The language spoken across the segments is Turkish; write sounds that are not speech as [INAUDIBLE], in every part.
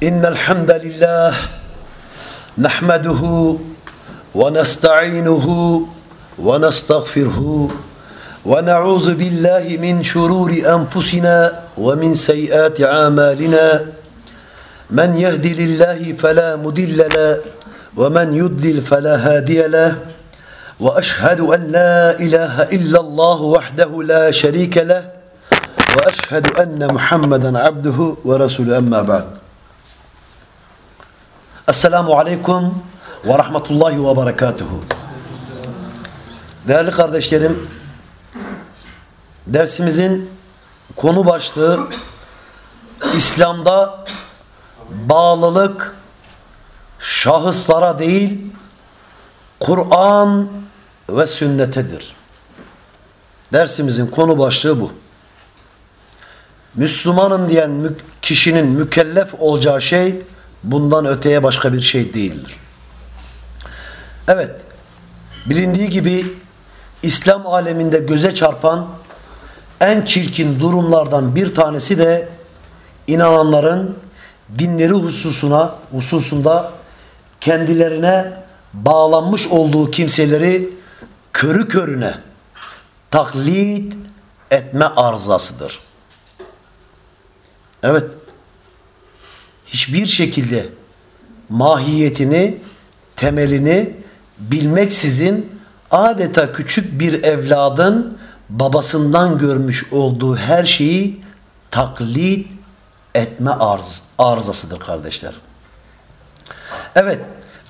إن الحمد لله نحمده ونستعينه ونستغفره ونعوذ بالله من شرور أنفسنا ومن سيئات أعمالنا. من يهدي لله فلا مدل له ومن يضلل فلا هادي له. وأشهد أن لا إله إلا الله وحده لا شريك له. وأشهد أن محمدا عبده ورسوله. أما بعد. Esselamu Aleyküm ve Rahmetullahi ve Berekatuhu. Değerli kardeşlerim, dersimizin konu başlığı İslam'da bağlılık şahıslara değil, Kur'an ve sünnetedir. Dersimizin konu başlığı bu. Müslümanım diyen kişinin mükellef olacağı şey bundan öteye başka bir şey değildir. Evet, bilindiği gibi İslam aleminde göze çarpan en çirkin durumlardan bir tanesi de inananların dinleri hususuna hususunda kendilerine bağlanmış olduğu kimseleri körü körüne taklit etme arzasıdır. Evet. Hiçbir şekilde mahiyetini, temelini bilmeksizin adeta küçük bir evladın babasından görmüş olduğu her şeyi taklit etme arz, arızasıdır kardeşler. Evet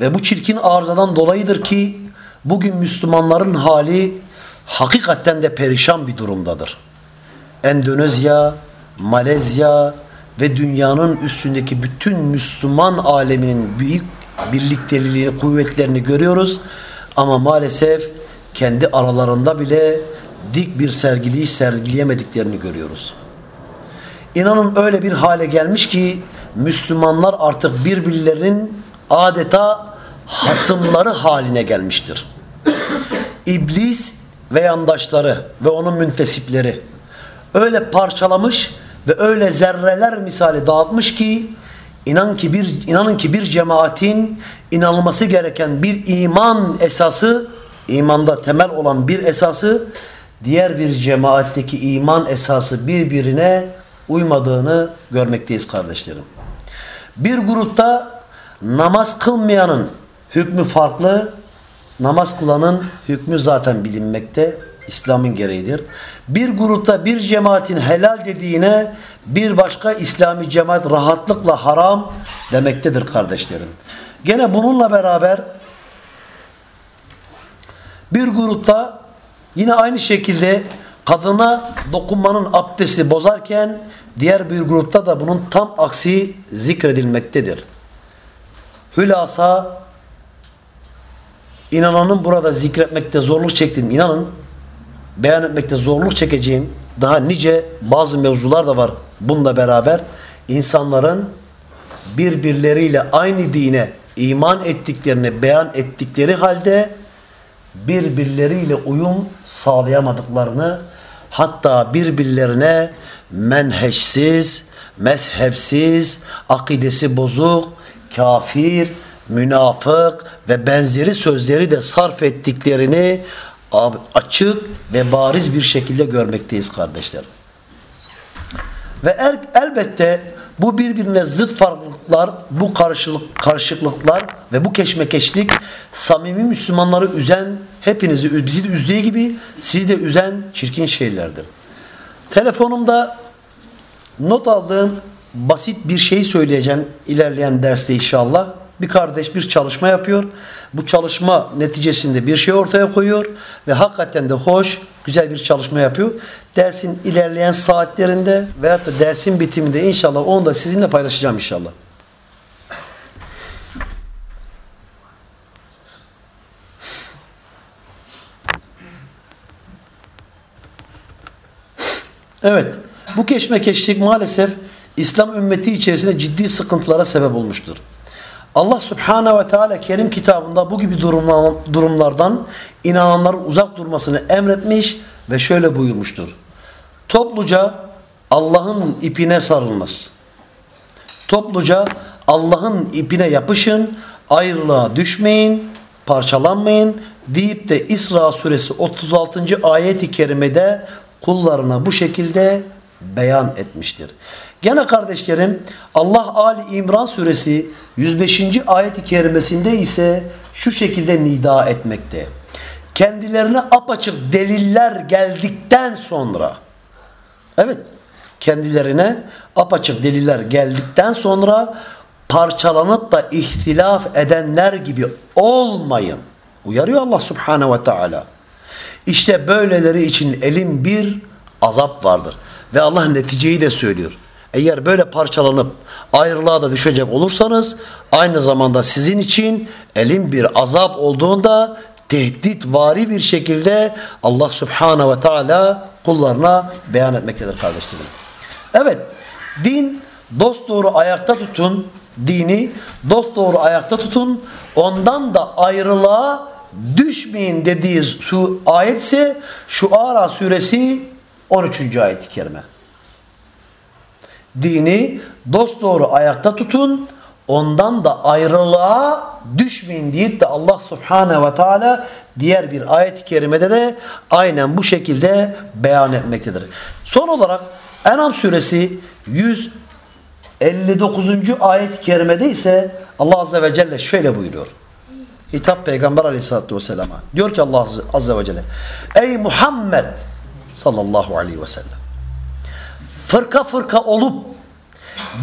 ve bu çirkin arızadan dolayıdır ki bugün Müslümanların hali hakikaten de perişan bir durumdadır. Endonezya, Malezya ve dünyanın üstündeki bütün Müslüman aleminin büyük birlikteliğini, kuvvetlerini görüyoruz. Ama maalesef kendi aralarında bile dik bir sergiliği sergileyemediklerini görüyoruz. İnanın öyle bir hale gelmiş ki Müslümanlar artık birbirlerinin adeta hasımları haline gelmiştir. İblis ve yandaşları ve onun müntesipleri öyle parçalamış ve öyle zerreler misali dağıtmış ki inan ki bir inanın ki bir cemaatin inanılması gereken bir iman esası imanda temel olan bir esası diğer bir cemaatteki iman esası birbirine uymadığını görmekteyiz kardeşlerim. Bir grupta namaz kılmayanın hükmü farklı, namaz kılanın hükmü zaten bilinmekte, İslam'ın gereğidir. Bir grupta bir cemaatin helal dediğine bir başka İslami cemaat rahatlıkla haram demektedir kardeşlerim. Gene bununla beraber bir grupta yine aynı şekilde kadına dokunmanın abdesti bozarken diğer bir grupta da bunun tam aksi zikredilmektedir. Hülasa inananın burada zikretmekte zorluk çektiğini inanın beyan etmekte zorluk çekeceğim daha nice bazı mevzular da var bununla beraber. İnsanların birbirleriyle aynı dine iman ettiklerini beyan ettikleri halde birbirleriyle uyum sağlayamadıklarını hatta birbirlerine menheşsiz, mezhepsiz, akidesi bozuk, kafir, münafık ve benzeri sözleri de sarf ettiklerini açık ve bariz bir şekilde görmekteyiz kardeşler. Ve er, elbette bu birbirine zıt farklılıklar, bu karşılık, karışıklıklar ve bu keşmekeşlik samimi Müslümanları üzen, hepinizi bizi de üzdüğü gibi sizi de üzen çirkin şeylerdir. Telefonumda not aldığım basit bir şey söyleyeceğim ilerleyen derste inşallah. Bir kardeş bir çalışma yapıyor. Bu çalışma neticesinde bir şey ortaya koyuyor ve hakikaten de hoş, güzel bir çalışma yapıyor. Dersin ilerleyen saatlerinde veyahut da dersin bitiminde inşallah onu da sizinle paylaşacağım inşallah. Evet, bu keşmekeşlik maalesef İslam ümmeti içerisinde ciddi sıkıntılara sebep olmuştur. Allah Subhanahu ve Teala Kerim kitabında bu gibi durumlardan inananların uzak durmasını emretmiş ve şöyle buyurmuştur. Topluca Allah'ın ipine sarılmaz. Topluca Allah'ın ipine yapışın, ayrılığa düşmeyin, parçalanmayın deyip de İsra suresi 36. ayet-i kerimede kullarına bu şekilde beyan etmiştir. Gene kardeşlerim Allah Ali İmran suresi 105. ayet-i kerimesinde ise şu şekilde nida etmekte. Kendilerine apaçık deliller geldikten sonra evet kendilerine apaçık deliller geldikten sonra parçalanıp da ihtilaf edenler gibi olmayın. Uyarıyor Allah subhanehu ve teala. İşte böyleleri için elin bir azap vardır. Ve Allah neticeyi de söylüyor. Eğer böyle parçalanıp ayrılığa da düşecek olursanız aynı zamanda sizin için elin bir azap olduğunda tehdit vari bir şekilde Allah subhanahu ve teala kullarına beyan etmektedir kardeşlerim. Evet din dost doğru ayakta tutun dini dost doğru ayakta tutun ondan da ayrılığa düşmeyin dediği su ayet ise şu Ara suresi 13. ayet-i kerime. Dini dost doğru ayakta tutun ondan da ayrılığa düşmeyin deyip de Allah subhanahu ve teala diğer bir ayet-i kerimede de aynen bu şekilde beyan etmektedir. Son olarak Enam suresi 159. ayet-i kerimede ise Allah azze ve celle şöyle buyuruyor. Hitap peygamber aleyhissalatü vesselama. Diyor ki Allah azze ve celle Ey Muhammed sallallahu aleyhi ve sellem fırka fırka olup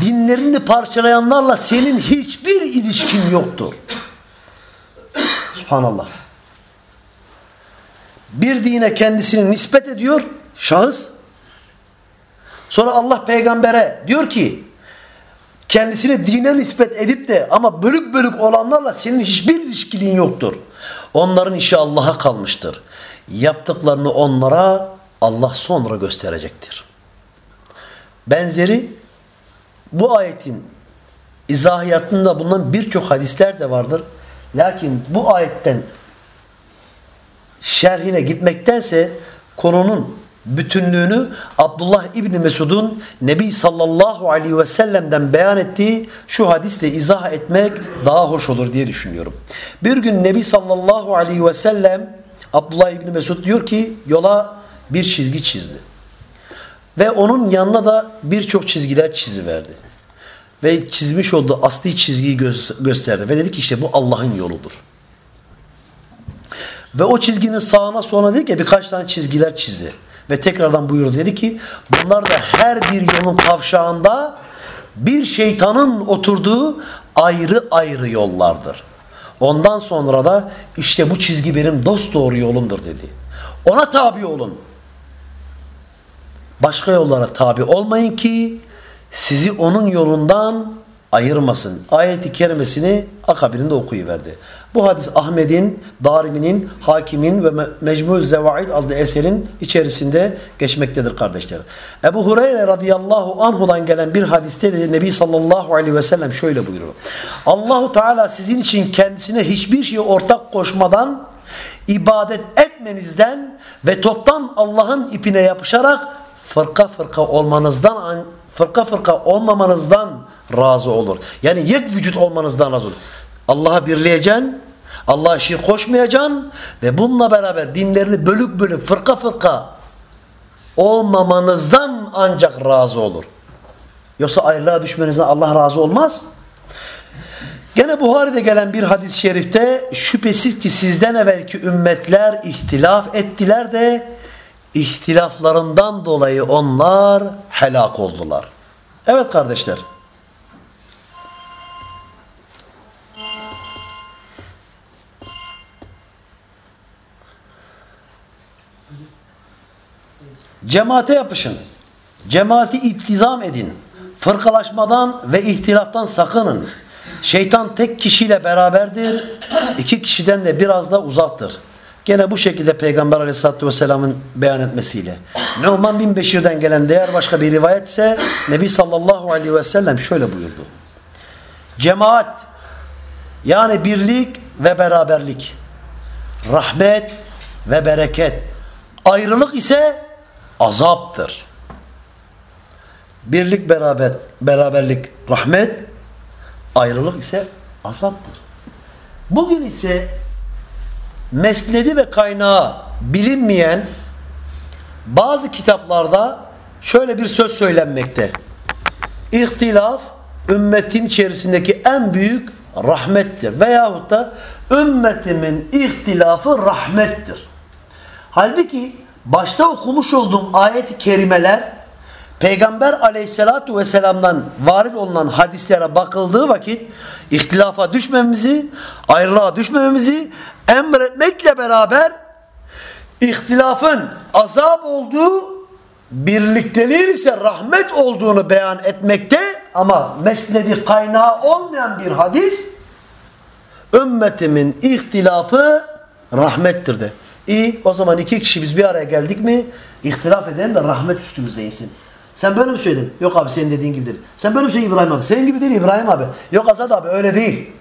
dinlerini parçalayanlarla senin hiçbir ilişkin yoktur. Subhanallah. Bir dine kendisini nispet ediyor şahıs. Sonra Allah peygambere diyor ki kendisini dine nispet edip de ama bölük bölük olanlarla senin hiçbir ilişkiliğin yoktur. Onların işi Allah'a kalmıştır. Yaptıklarını onlara Allah sonra gösterecektir. Benzeri bu ayetin izahiyatında bulunan birçok hadisler de vardır. Lakin bu ayetten şerhine gitmektense konunun bütünlüğünü Abdullah İbni Mesud'un Nebi sallallahu aleyhi ve sellem'den beyan ettiği şu hadisle izah etmek daha hoş olur diye düşünüyorum. Bir gün Nebi sallallahu aleyhi ve sellem Abdullah İbni Mesud diyor ki yola bir çizgi çizdi. Ve onun yanına da birçok çizgiler çiziverdi. Ve çizmiş olduğu asli çizgiyi gö gösterdi. Ve dedi ki işte bu Allah'ın yoludur. Ve o çizginin sağına sonra dedi ki birkaç tane çizgiler çizdi. Ve tekrardan buyurdu dedi ki bunlar da her bir yolun kavşağında bir şeytanın oturduğu ayrı ayrı yollardır. Ondan sonra da işte bu çizgi benim dost doğru yolumdur dedi. Ona tabi olun. Başka yollara tabi olmayın ki sizi onun yolundan ayırmasın. Ayeti kerimesini akabinde okuyuverdi. Bu hadis Ahmet'in, Darimi'nin, Hakim'in ve Mecmul Zevaid adlı eserin içerisinde geçmektedir kardeşler. Ebu Hureyre radıyallahu anhudan gelen bir hadiste de Nebi sallallahu aleyhi ve sellem şöyle buyuruyor. Allahu Teala sizin için kendisine hiçbir şey ortak koşmadan ibadet etmenizden ve toptan Allah'ın ipine yapışarak fırka fırka olmanızdan fırka fırka olmamanızdan razı olur. Yani yek vücut olmanızdan razı olur. Allah'a birleyeceksin, Allah'a şirk koşmayacaksın ve bununla beraber dinlerini bölük bölük fırka fırka olmamanızdan ancak razı olur. Yoksa ayrılığa düşmenizden Allah razı olmaz. Gene Buhari'de gelen bir hadis-i şerifte şüphesiz ki sizden evvelki ümmetler ihtilaf ettiler de ihtilaflarından dolayı onlar helak oldular. Evet kardeşler. Cemaate yapışın. Cemaati iltizam edin. Fırkalaşmadan ve ihtilaftan sakının. Şeytan tek kişiyle beraberdir. İki kişiden de biraz da uzaktır. Gene bu şekilde Peygamber Aleyhisselatü Vesselam'ın beyan etmesiyle. Numan bin Beşir'den gelen değer başka bir rivayet ise Nebi sallallahu aleyhi ve sellem şöyle buyurdu. Cemaat yani birlik ve beraberlik, rahmet ve bereket, ayrılık ise azaptır. Birlik beraber beraberlik rahmet, Ayrılık ise azaptır. Bugün ise mesnedi ve kaynağı bilinmeyen bazı kitaplarda şöyle bir söz söylenmekte. İhtilaf ümmetin içerisindeki en büyük rahmettir. Veyahut da ümmetimin ihtilafı rahmettir. Halbuki başta okumuş olduğum ayet-i kerimeler Peygamber aleyhissalatu vesselam'dan varid olunan hadislere bakıldığı vakit ihtilafa düşmemizi, ayrılığa düşmememizi emretmekle beraber ihtilafın azap olduğu birlikteliğin ise rahmet olduğunu beyan etmekte ama mesnedi kaynağı olmayan bir hadis ümmetimin ihtilafı rahmettir de. İyi o zaman iki kişi biz bir araya geldik mi ihtilaf edelim de rahmet üstümüze insin. Sen böyle mi söyledin? Yok abi senin dediğin gibidir. Sen böyle mi söyledin İbrahim abi? Senin gibi değil İbrahim abi. Yok Azad abi öyle değil.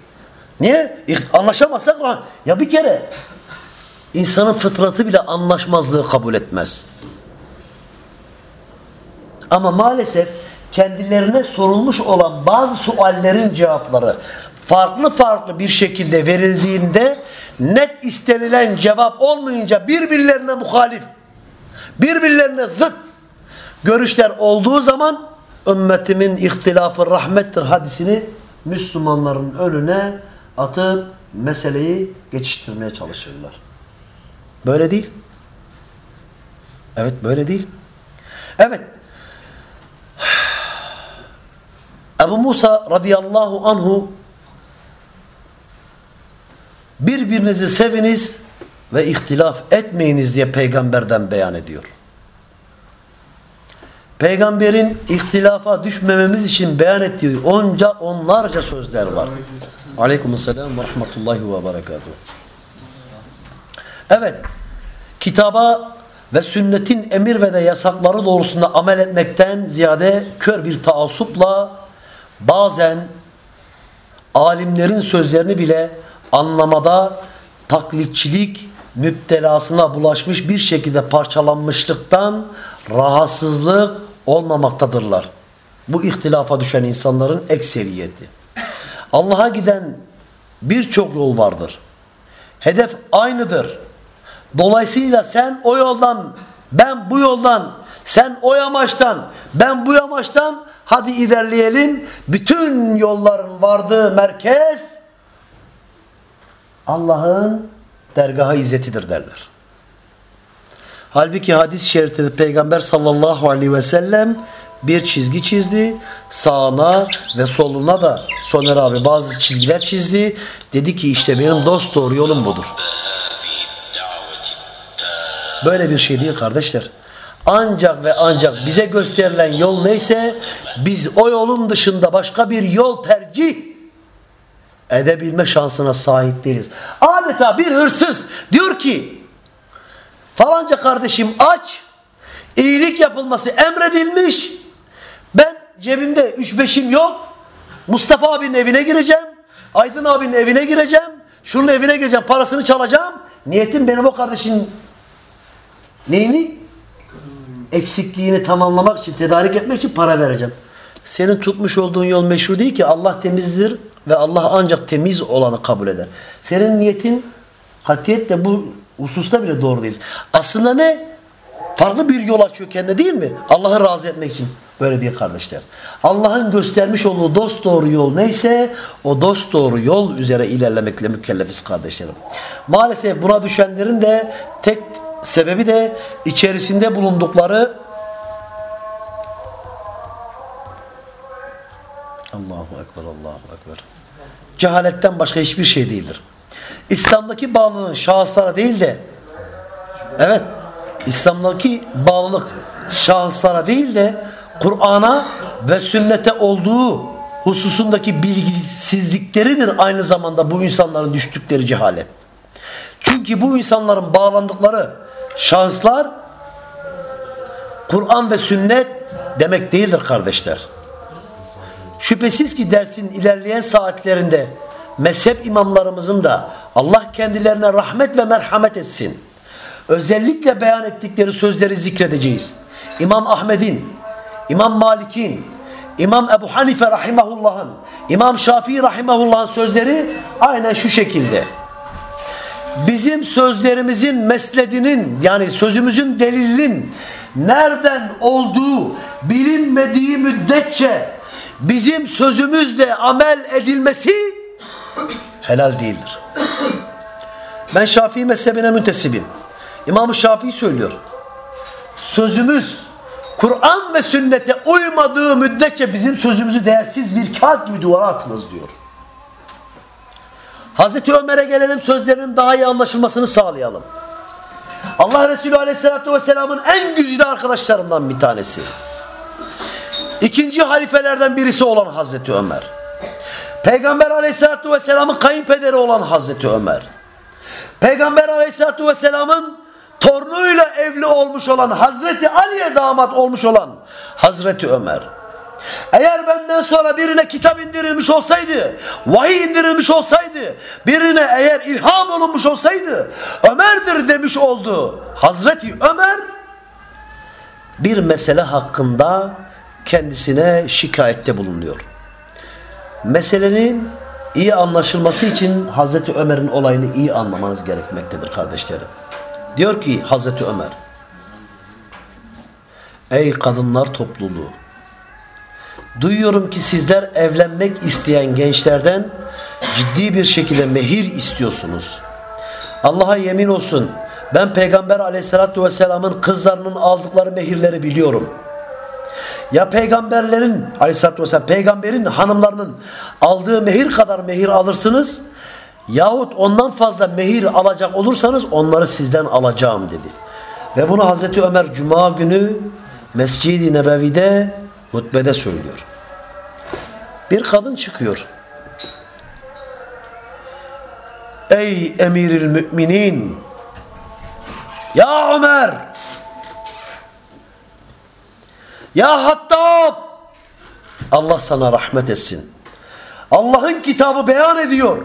Niye? Anlaşamazsak ya bir kere insanın fıtratı bile anlaşmazlığı kabul etmez. Ama maalesef kendilerine sorulmuş olan bazı suallerin cevapları farklı farklı bir şekilde verildiğinde net istenilen cevap olmayınca birbirlerine muhalif, birbirlerine zıt görüşler olduğu zaman ümmetimin ihtilafı rahmettir hadisini Müslümanların önüne atıp meseleyi geçiştirmeye çalışırlar. Böyle değil. Evet böyle değil. Evet. [SIGHS] Ebu Musa radıyallahu anhu birbirinizi seviniz ve ihtilaf etmeyiniz diye peygamberden beyan ediyor. Peygamberin ihtilafa düşmememiz için beyan ettiği onca onlarca sözler var. Aleykümselam ve rahmetullahi ve berekatuhu. Evet, kitaba ve sünnetin emir ve de yasakları doğrusunda amel etmekten ziyade kör bir taassupla bazen alimlerin sözlerini bile anlamada taklitçilik müptelasına bulaşmış bir şekilde parçalanmışlıktan rahatsızlık olmamaktadırlar. Bu ihtilafa düşen insanların ekseriyeti. Allah'a giden birçok yol vardır. Hedef aynıdır. Dolayısıyla sen o yoldan, ben bu yoldan, sen o yamaçtan, ben bu yamaçtan hadi ilerleyelim. Bütün yolların vardığı merkez Allah'ın dergahı izzetidir derler. Halbuki hadis-i şerifte Peygamber sallallahu aleyhi ve sellem bir çizgi çizdi. Sağına ve soluna da Soner abi bazı çizgiler çizdi. Dedi ki işte benim dost doğru yolum budur. Böyle bir şey değil kardeşler. Ancak ve ancak bize gösterilen yol neyse biz o yolun dışında başka bir yol tercih edebilme şansına sahip değiliz. Adeta bir hırsız diyor ki falanca kardeşim aç iyilik yapılması emredilmiş. Ben cebimde üç beşim yok. Mustafa abinin evine gireceğim Aydın abinin evine gireceğim şunun evine gireceğim parasını çalacağım. Niyetim benim o kardeşin neyini? Eksikliğini tamamlamak için tedarik etmek için para vereceğim. Senin tutmuş olduğun yol meşru değil ki. Allah temizdir ve Allah ancak temiz olanı kabul eder. Senin niyetin katiyet de bu hususta bile doğru değil. Aslında ne? Farklı bir yol açıyor kendine değil mi? Allah'ı razı etmek için. Böyle diye kardeşler. Allah'ın göstermiş olduğu dost doğru yol neyse o dost doğru yol üzere ilerlemekle mükellefiz kardeşlerim. Maalesef buna düşenlerin de tek sebebi de içerisinde bulundukları Allahu Ekber, Allahu Ekber. Cehaletten başka hiçbir şey değildir. İslam'daki bağlılığın şahıslara değil de evet İslam'daki bağlılık şahıslara değil de Kur'an'a ve sünnete olduğu hususundaki bilgisizlikleridir aynı zamanda bu insanların düştükleri cehalet. Çünkü bu insanların bağlandıkları şahıslar Kur'an ve sünnet demek değildir kardeşler. Şüphesiz ki dersin ilerleyen saatlerinde mezhep imamlarımızın da Allah kendilerine rahmet ve merhamet etsin. Özellikle beyan ettikleri sözleri zikredeceğiz. İmam Ahmet'in, İmam Malik'in, İmam Ebu Hanife rahimahullah'ın, İmam Şafii rahimahullah'ın sözleri aynen şu şekilde. Bizim sözlerimizin mesledinin yani sözümüzün delilinin nereden olduğu bilinmediği müddetçe bizim sözümüzle amel edilmesi helal değildir. Ben Şafii mezhebine müntesibim. İmam-ı Şafii söylüyor. Sözümüz Kur'an ve sünnete uymadığı müddetçe bizim sözümüzü değersiz bir kağıt gibi duvara atınız diyor. Hazreti Ömer'e gelelim sözlerinin daha iyi anlaşılmasını sağlayalım. Allah Resulü Aleyhisselatü Vesselam'ın en güzide arkadaşlarından bir tanesi. İkinci halifelerden birisi olan Hazreti Ömer. Peygamber Aleyhisselatü Vesselam'ın kayınpederi olan Hazreti Ömer. Peygamber Aleyhisselatü Vesselam'ın torunuyla evli olmuş olan Hazreti Ali'ye damat olmuş olan Hazreti Ömer. Eğer benden sonra birine kitap indirilmiş olsaydı, vahiy indirilmiş olsaydı, birine eğer ilham olunmuş olsaydı, Ömer'dir demiş oldu. Hazreti Ömer bir mesele hakkında kendisine şikayette bulunuyor. Meselenin iyi anlaşılması için Hazreti Ömer'in olayını iyi anlamanız gerekmektedir kardeşlerim. Diyor ki Hazreti Ömer Ey kadınlar topluluğu Duyuyorum ki sizler evlenmek isteyen gençlerden ciddi bir şekilde mehir istiyorsunuz. Allah'a yemin olsun ben Peygamber aleyhissalatü vesselamın kızlarının aldıkları mehirleri biliyorum. Ya peygamberlerin aleyhissalatü vesselam peygamberin hanımlarının aldığı mehir kadar mehir alırsınız yahut ondan fazla mehir alacak olursanız onları sizden alacağım dedi. Ve bunu Hazreti Ömer Cuma günü Mescid-i Nebevi'de hutbede söylüyor. Bir kadın çıkıyor. Ey emiril müminin Ya Ömer Ya Hattab Allah sana rahmet etsin. Allah'ın kitabı beyan ediyor.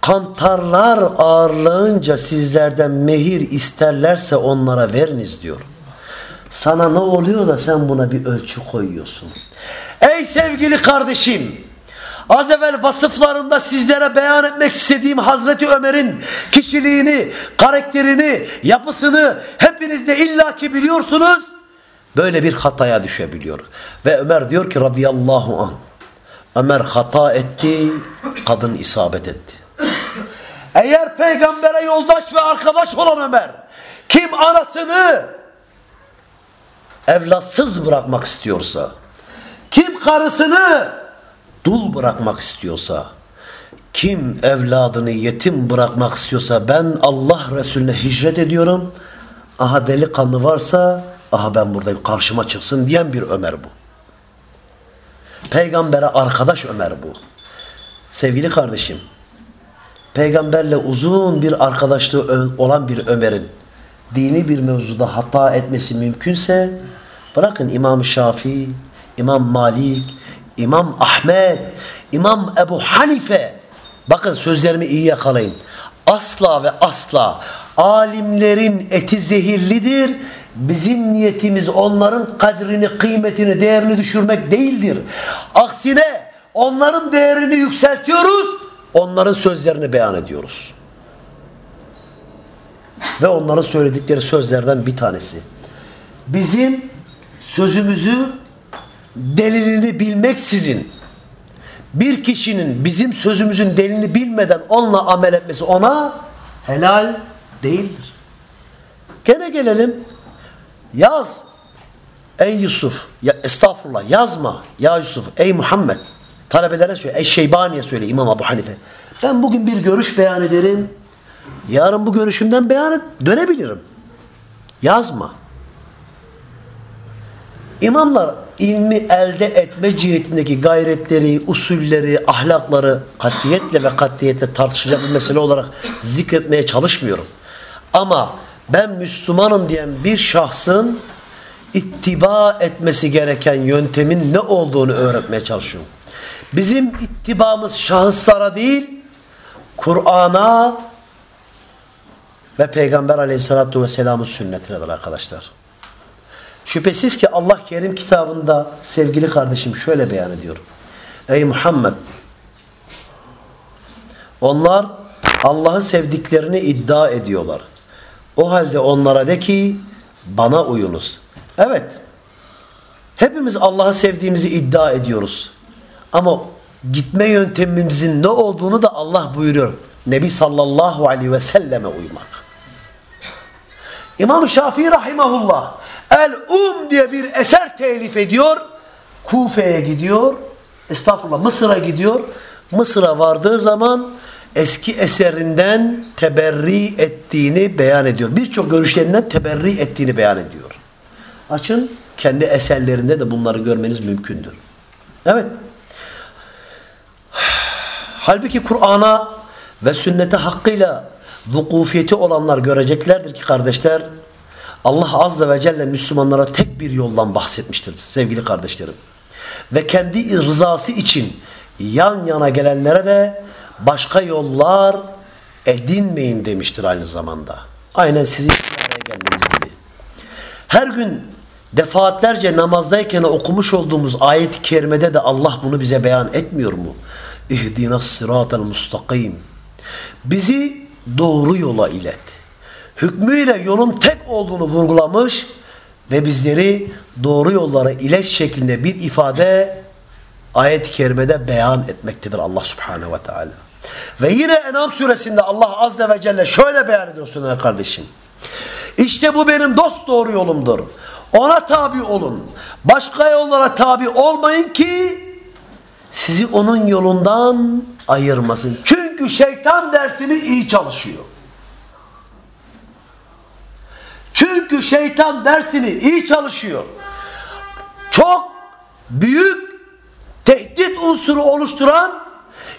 Kantarlar ağırlığınca sizlerden mehir isterlerse onlara veriniz diyor. Sana ne oluyor da sen buna bir ölçü koyuyorsun. Ey sevgili kardeşim! Az evvel vasıflarında sizlere beyan etmek istediğim Hazreti Ömer'in kişiliğini, karakterini, yapısını hepiniz de illaki biliyorsunuz. Böyle bir hataya düşebiliyor. Ve Ömer diyor ki radıyallahu an. Ömer hata etti, kadın isabet etti. Eğer peygambere yoldaş ve arkadaş olan Ömer kim anasını evlatsız bırakmak istiyorsa kim karısını dul bırakmak istiyorsa kim evladını yetim bırakmak istiyorsa ben Allah Resulüne hicret ediyorum aha delikanlı varsa aha ben buradayım karşıma çıksın diyen bir Ömer bu. Peygambere arkadaş Ömer bu. Sevgili kardeşim peygamberle uzun bir arkadaşlığı olan bir Ömer'in dini bir mevzuda hata etmesi mümkünse bırakın İmam Şafii, İmam Malik, İmam Ahmet, İmam Ebu Hanife bakın sözlerimi iyi yakalayın. Asla ve asla alimlerin eti zehirlidir. Bizim niyetimiz onların kadrini, kıymetini, değerini düşürmek değildir. Aksine onların değerini yükseltiyoruz. Onların sözlerini beyan ediyoruz. Ve onların söyledikleri sözlerden bir tanesi. Bizim sözümüzü delilini bilmeksizin bir kişinin bizim sözümüzün delilini bilmeden onunla amel etmesi ona helal değildir. Gene gelelim yaz. Ey Yusuf ya estağfurullah yazma. Ya Yusuf ey Muhammed. Talebelere söyle ey Şeybani'ye söyle İmam Ebu Hanife. Ben bugün bir görüş beyan ederim. Yarın bu görüşümden beyan et, dönebilirim. Yazma. İmamlar ilmi elde etme cihetindeki gayretleri, usulleri, ahlakları katiyetle ve katiyetle tartışacak bir mesele olarak zikretmeye çalışmıyorum. Ama ben Müslümanım diyen bir şahsın ittiba etmesi gereken yöntemin ne olduğunu öğretmeye çalışıyorum. Bizim ittibamız şahıslara değil, Kur'an'a ve Peygamber aleyhissalatü vesselamın sünnetinedir arkadaşlar. Şüphesiz ki Allah Kerim kitabında sevgili kardeşim şöyle beyan ediyor. Ey Muhammed onlar Allah'ı sevdiklerini iddia ediyorlar. O halde onlara de ki bana uyunuz. Evet. Hepimiz Allah'ı sevdiğimizi iddia ediyoruz. Ama gitme yöntemimizin ne olduğunu da Allah buyuruyor. Nebi sallallahu aleyhi ve selleme uymak. İmam Şafii rahimahullah El-Um diye bir eser telif ediyor. Kufe'ye gidiyor. Estağfurullah Mısır'a gidiyor. Mısır'a vardığı zaman eski eserinden teberri ettiğini beyan ediyor. Birçok görüşlerinden teberri ettiğini beyan ediyor. Açın kendi eserlerinde de bunları görmeniz mümkündür. Evet. Halbuki Kur'an'a ve sünnete hakkıyla vukufiyeti olanlar göreceklerdir ki kardeşler Allah Azze ve Celle Müslümanlara tek bir yoldan bahsetmiştir sevgili kardeşlerim. Ve kendi rızası için yan yana gelenlere de başka yollar edinmeyin demiştir aynı zamanda. Aynen sizin araya gelmeniz gibi. Her gün defaatlerce namazdayken okumuş olduğumuz ayet-i kerimede de Allah bunu bize beyan etmiyor mu? İhdinas sıratel mustakim. Bizi doğru yola ilet. Hükmüyle yolun tek olduğunu vurgulamış ve bizleri doğru yollara ilet şeklinde bir ifade ayet-i kerimede beyan etmektedir Allah subhanehu ve teala. Ve yine Enam suresinde Allah azze ve celle şöyle beyan ediyor kardeşim. İşte bu benim dost doğru yolumdur. Ona tabi olun. Başka yollara tabi olmayın ki sizi onun yolundan ayırmasın. Çünkü şeytan dersini iyi çalışıyor. Çünkü şeytan dersini iyi çalışıyor. Çok büyük tehdit unsuru oluşturan,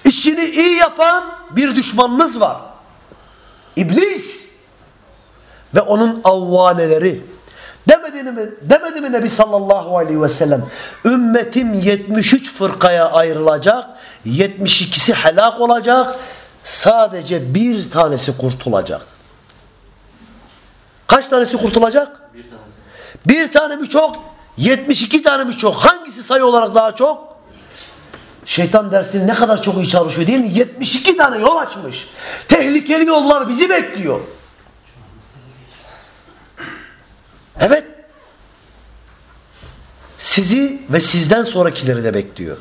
işini iyi yapan bir düşmanınız var. İblis ve onun avvaneleri. Demedi mi, demedi mi Nebi sallallahu aleyhi ve sellem ümmetim 73 fırkaya ayrılacak 72'si helak olacak sadece bir tanesi kurtulacak. Kaç tanesi kurtulacak? Bir tane. Bir tane mi çok? 72 tane mi çok? Hangisi sayı olarak daha çok? Şeytan dersini ne kadar çok iyi çalışıyor değil mi? 72 tane yol açmış. Tehlikeli yollar bizi bekliyor. Evet. Sizi ve sizden sonrakileri de bekliyor.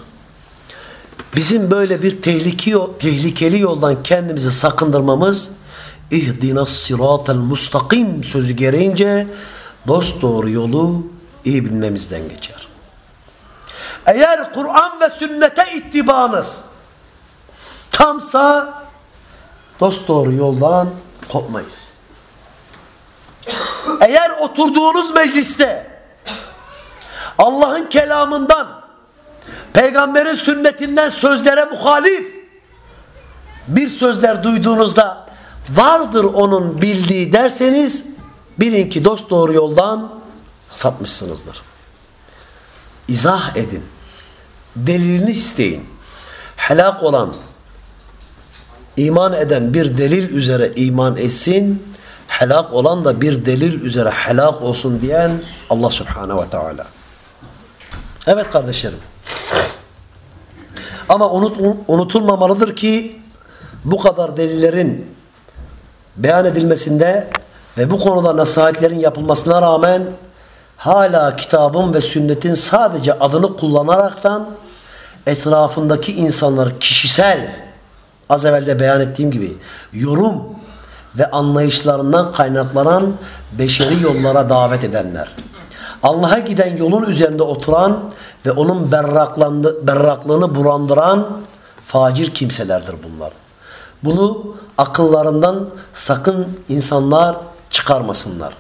Bizim böyle bir tehlikeli, tehlikeli yoldan kendimizi sakındırmamız İhdinas sıratel mustakim sözü gereğince dost doğru yolu iyi bilmemizden geçer. Eğer Kur'an ve sünnete ittibanız tamsa dost doğru yoldan kopmayız. Eğer oturduğunuz mecliste Allah'ın kelamından peygamberin sünnetinden sözlere muhalif bir sözler duyduğunuzda vardır onun bildiği derseniz bilin ki dost doğru yoldan sapmışsınızdır. İzah edin. Delilini isteyin. Helak olan, iman eden bir delil üzere iman etsin, helak olan da bir delil üzere helak olsun diyen Allah Subhanahu ve Teala. Evet kardeşlerim. Ama unut, unutulmamalıdır ki bu kadar delillerin beyan edilmesinde ve bu konuda nasihatlerin yapılmasına rağmen hala kitabın ve sünnetin sadece adını kullanaraktan etrafındaki insanlar kişisel az evvel de beyan ettiğim gibi yorum ve anlayışlarından kaynaklanan beşeri yollara davet edenler. Allah'a giden yolun üzerinde oturan ve onun berraklığını burandıran facir kimselerdir bunlar. Bunu akıllarından sakın insanlar çıkarmasınlar.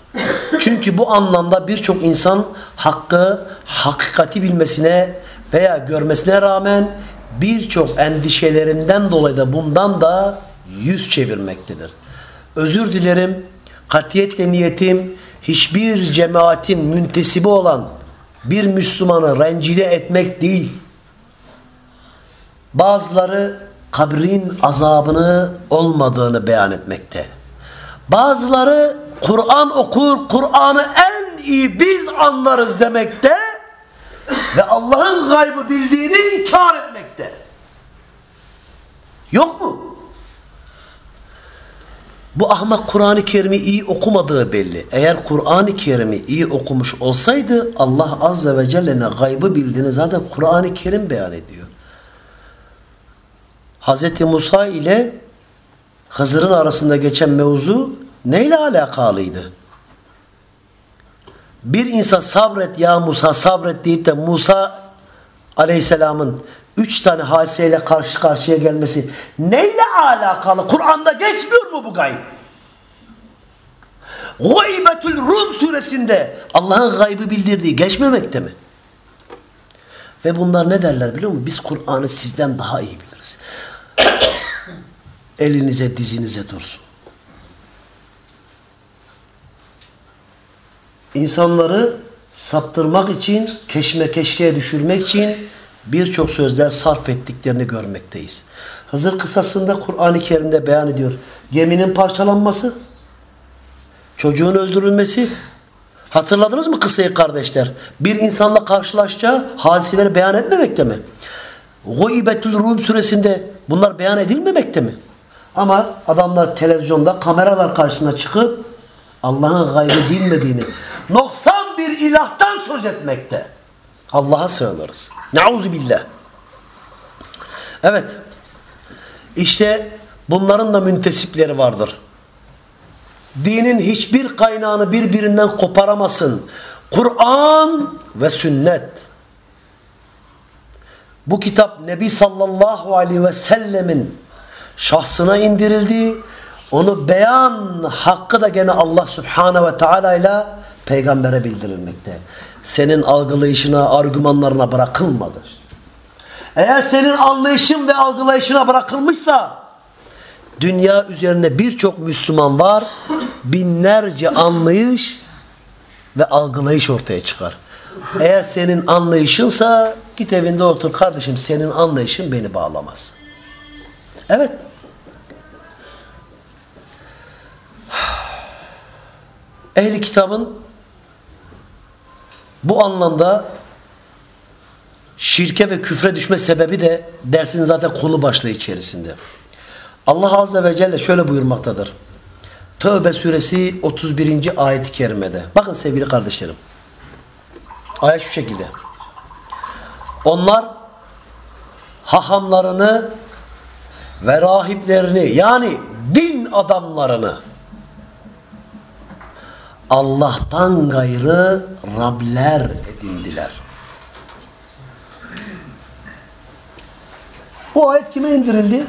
Çünkü bu anlamda birçok insan hakkı, hakikati bilmesine veya görmesine rağmen birçok endişelerinden dolayı da bundan da yüz çevirmektedir. Özür dilerim, katiyetle niyetim hiçbir cemaatin müntesibi olan bir Müslümanı rencide etmek değil. Bazıları kabrin azabını olmadığını beyan etmekte. Bazıları Kur'an okur, Kur'an'ı en iyi biz anlarız demekte ve Allah'ın gaybı bildiğini inkar etmekte. Yok mu? Bu ahmak Kur'an-ı Kerim'i iyi okumadığı belli. Eğer Kur'an-ı Kerim'i iyi okumuş olsaydı Allah Azze ve Celle'ne gaybı bildiğini zaten Kur'an-ı Kerim beyan ediyor. Hz. Musa ile Hızır'ın arasında geçen mevzu neyle alakalıydı? Bir insan sabret ya Musa sabret deyip de Musa aleyhisselamın üç tane hadiseyle karşı karşıya gelmesi neyle alakalı? Kur'an'da geçmiyor mu bu gayb? Gaybetul Rum suresinde Allah'ın gaybı bildirdiği geçmemekte mi? Ve bunlar ne derler biliyor musun? Biz Kur'an'ı sizden daha iyi biliriz. [COUGHS] Elinize dizinize dursun. İnsanları saptırmak için, keşmekeşliğe düşürmek için birçok sözler sarf ettiklerini görmekteyiz. Hızır kısasında Kur'an-ı Kerim'de beyan ediyor. Geminin parçalanması, çocuğun öldürülmesi. Hatırladınız mı kısayı kardeşler? Bir insanla karşılaşacağı hadiseleri beyan etmemekte mi? Guibetül Rum suresinde bunlar beyan edilmemekte mi? Ama adamlar televizyonda kameralar karşısına çıkıp Allah'ın gaybı bilmediğini noksan bir ilahtan söz etmekte. Allah'a sığınırız. Nauzu billah. Evet. İşte bunların da müntesipleri vardır. Dinin hiçbir kaynağını birbirinden koparamasın. Kur'an ve sünnet. Bu kitap Nebi sallallahu aleyhi ve sellemin şahsına indirildi. Onu beyan hakkı da gene Allah subhanahu ve teala ile peygambere bildirilmekte. Senin algılayışına, argümanlarına bırakılmadı. Eğer senin anlayışın ve algılayışına bırakılmışsa dünya üzerinde birçok Müslüman var. Binlerce anlayış ve algılayış ortaya çıkar. Eğer senin anlayışınsa git evinde otur kardeşim senin anlayışın beni bağlamaz. Evet. Ehli kitabın bu anlamda şirke ve küfre düşme sebebi de dersin zaten konu başlığı içerisinde. Allah Azze ve Celle şöyle buyurmaktadır. Tövbe suresi 31. ayet-i kerimede. Bakın sevgili kardeşlerim. Ayet şu şekilde. Onlar hahamlarını ve rahiplerini yani din adamlarını Allah'tan gayrı Rabler edindiler. Bu ayet kime indirildi?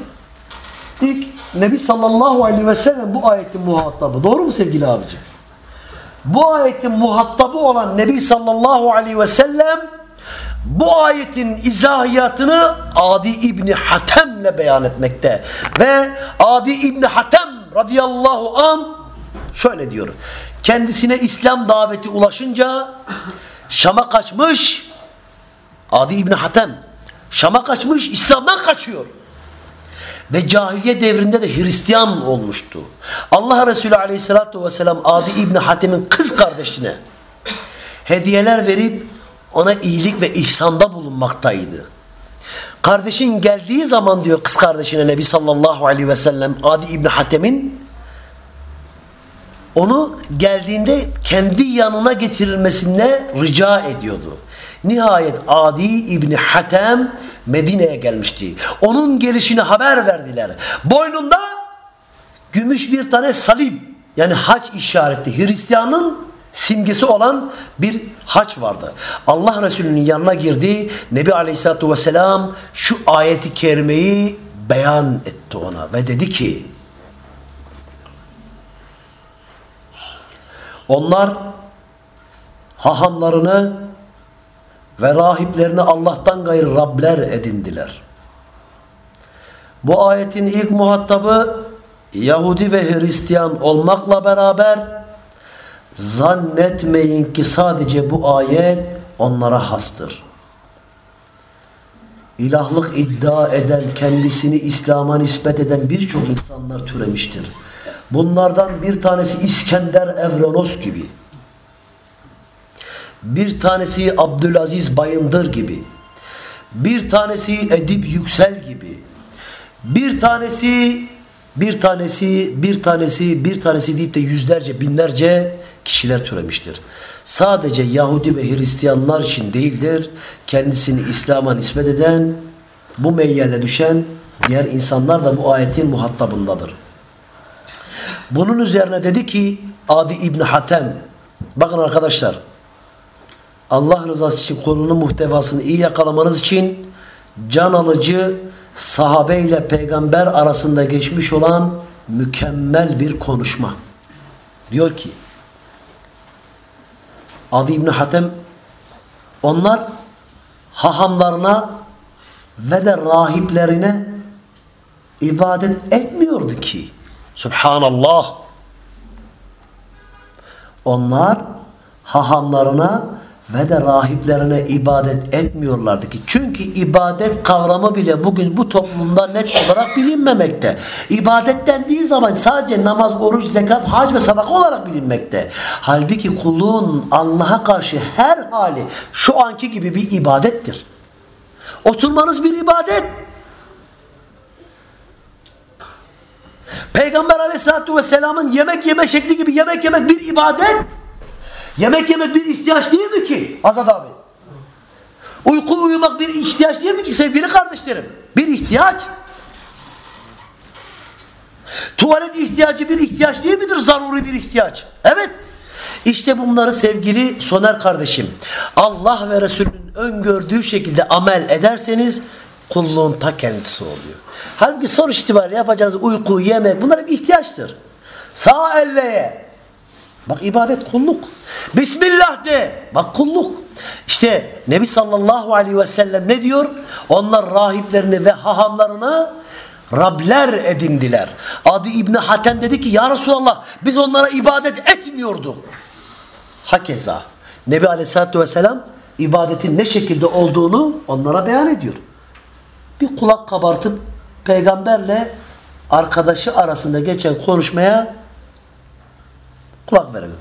İlk Nebi sallallahu aleyhi ve sellem bu ayetin muhatabı. Doğru mu sevgili abicim? Bu ayetin muhatabı olan Nebi sallallahu aleyhi ve sellem bu ayetin izahiyatını Adi İbni Hatem'le beyan etmekte. Ve Adi İbni Hatem radıyallahu an şöyle diyor. Kendisine İslam daveti ulaşınca Şam'a kaçmış Adi İbni Hatem Şam'a kaçmış İslam'dan kaçıyor. Ve cahiliye devrinde de Hristiyan olmuştu. Allah Resulü aleyhissalatü vesselam Adi İbni Hatem'in kız kardeşine hediyeler verip ona iyilik ve ihsanda bulunmaktaydı. Kardeşin geldiği zaman diyor kız kardeşine Nebi sallallahu aleyhi ve sellem Adi İbni Hatem'in onu geldiğinde kendi yanına getirilmesine rica ediyordu. Nihayet Adi İbni Hatem Medine'ye gelmişti. Onun gelişini haber verdiler. Boynunda gümüş bir tane salib yani haç işareti Hristiyanın simgesi olan bir haç vardı. Allah Resulü'nün yanına girdi. Nebi Aleyhisselatü Vesselam şu ayeti kerimeyi beyan etti ona ve dedi ki onlar hahamlarını ve rahiplerini Allah'tan gayrı Rabler edindiler. Bu ayetin ilk muhatabı Yahudi ve Hristiyan olmakla beraber zannetmeyin ki sadece bu ayet onlara hastır. İlahlık iddia eden, kendisini İslam'a nispet eden birçok insanlar türemiştir. Bunlardan bir tanesi İskender Evrenos gibi. Bir tanesi Abdülaziz Bayındır gibi. Bir tanesi Edip Yüksel gibi. Bir tanesi bir tanesi bir tanesi bir tanesi deyip de yüzlerce binlerce kişiler türemiştir. Sadece Yahudi ve Hristiyanlar için değildir. Kendisini İslam'a nispet eden bu meyyale düşen diğer insanlar da bu ayetin muhatabındadır. Bunun üzerine dedi ki Adi İbni Hatem bakın arkadaşlar Allah rızası için konunun muhtevasını iyi yakalamanız için can alıcı sahabe ile peygamber arasında geçmiş olan mükemmel bir konuşma. Diyor ki Adi İbni Hatem onlar hahamlarına ve de rahiplerine ibadet etmiyordu ki. Subhanallah. Onlar hahamlarına ve de rahiplerine ibadet etmiyorlardı ki. Çünkü ibadet kavramı bile bugün bu toplumda net olarak bilinmemekte. İbadet dendiği zaman sadece namaz, oruç, zekat, hac ve sadaka olarak bilinmekte. Halbuki kulluğun Allah'a karşı her hali şu anki gibi bir ibadettir. Oturmanız bir ibadet. Peygamber aleyhissalatü vesselamın yemek yeme şekli gibi yemek yemek bir ibadet. Yemek yemek bir ihtiyaç değil mi ki Azad abi? Uyku uyumak bir ihtiyaç değil mi ki sevgili kardeşlerim? Bir ihtiyaç. Tuvalet ihtiyacı bir ihtiyaç değil midir? Zaruri bir ihtiyaç. Evet. İşte bunları sevgili Soner kardeşim Allah ve Resulünün öngördüğü şekilde amel ederseniz kulluğun ta kendisi oluyor. Halbuki sonuç itibariyle yapacağınız uyku, yemek bunlar bir ihtiyaçtır. Sağ elleye. Bak ibadet kulluk. Bismillah de. Bak kulluk. İşte Nebi sallallahu aleyhi ve sellem ne diyor? Onlar rahiplerini ve hahamlarını Rabler edindiler. Adi İbni Hatem dedi ki ya Resulallah biz onlara ibadet etmiyorduk. Hakeza. Nebi Aleyhisselatü Vesselam ibadetin ne şekilde olduğunu onlara beyan ediyor. Bir kulak kabartıp peygamberle arkadaşı arasında geçen konuşmaya kulak verelim.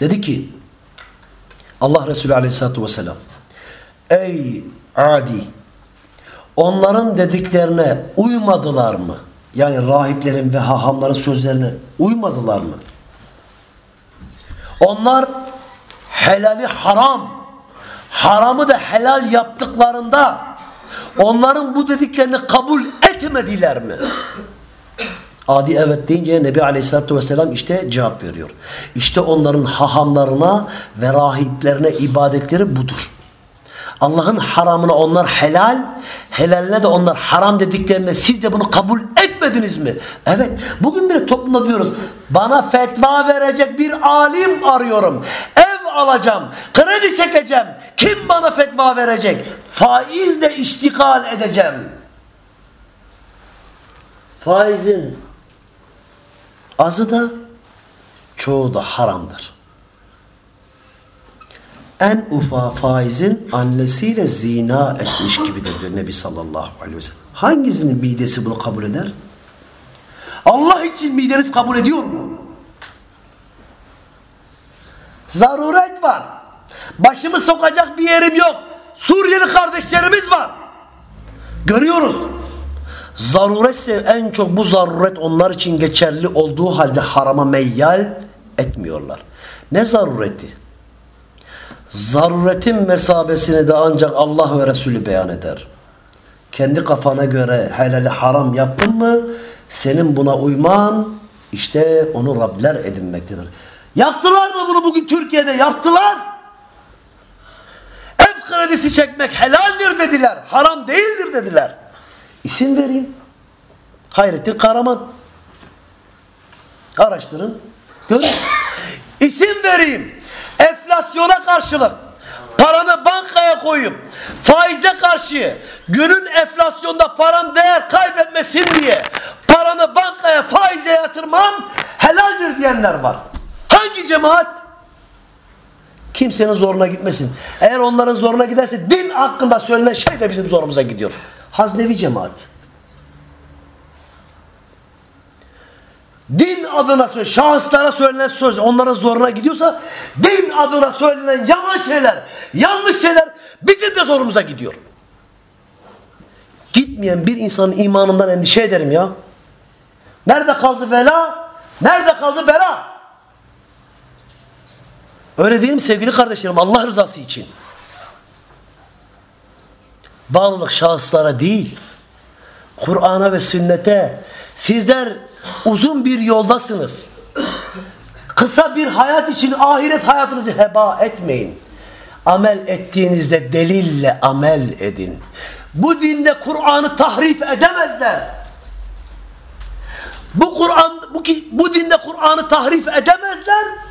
Dedi ki Allah Resulü Aleyhisselatü Vesselam Ey adi onların dediklerine uymadılar mı? Yani rahiplerin ve hahamların sözlerine uymadılar mı? Onlar helali haram, haramı da helal yaptıklarında onların bu dediklerini kabul etmediler mi? Adi evet deyince Nebi Aleyhisselatü Vesselam işte cevap veriyor. İşte onların hahamlarına ve rahiplerine ibadetleri budur. Allah'ın haramına onlar helal, helaline de onlar haram dediklerine siz de bunu kabul etmediniz mi? Evet. Bugün bile toplumda diyoruz. Bana fetva verecek bir alim arıyorum. Ev alacağım. Kredi çekeceğim. Kim bana fetva verecek? Faizle iştikal edeceğim. Faizin azı da çoğu da haramdır en ufa faizin annesiyle zina etmiş gibidir diyor Nebi sallallahu aleyhi ve sellem. Hangisinin midesi bunu kabul eder? Allah için mideniz kabul ediyor mu? Zaruret var. Başımı sokacak bir yerim yok. Suriyeli kardeşlerimiz var. Görüyoruz. Zaruretse en çok bu zaruret onlar için geçerli olduğu halde harama meyyal etmiyorlar. Ne zarureti? Zaruretin mesabesini de ancak Allah ve Resulü beyan eder. Kendi kafana göre helali haram yaptın mı senin buna uyman işte onu Rabler edinmektedir. Yaptılar mı bunu bugün Türkiye'de? Yaptılar. Ev kredisi çekmek helaldir dediler. Haram değildir dediler. İsim vereyim. Hayrettin Karaman. Araştırın. Görün. İsim vereyim enflasyona karşılık paranı bankaya koyup faize karşı günün enflasyonda paran değer kaybetmesin diye paranı bankaya faize yatırman helaldir diyenler var. Hangi cemaat? Kimsenin zoruna gitmesin. Eğer onların zoruna giderse din hakkında söylenen şey de bizim zorumuza gidiyor. Haznevi cemaat. din adına söyle, şahıslara söylenen söz onların zoruna gidiyorsa din adına söylenen yalan şeyler, yanlış şeyler bizim de zorumuza gidiyor. Gitmeyen bir insanın imanından endişe ederim ya. Nerede kaldı vela? Nerede kaldı bela? Öyle değil mi sevgili kardeşlerim Allah rızası için? Bağlılık şahıslara değil. Kur'an'a ve sünnete. Sizler uzun bir yoldasınız. Kısa bir hayat için ahiret hayatınızı heba etmeyin. Amel ettiğinizde delille amel edin. Bu dinde Kur'an'ı tahrif edemezler. Bu Kur'an bu, bu dinde Kur'an'ı tahrif edemezler.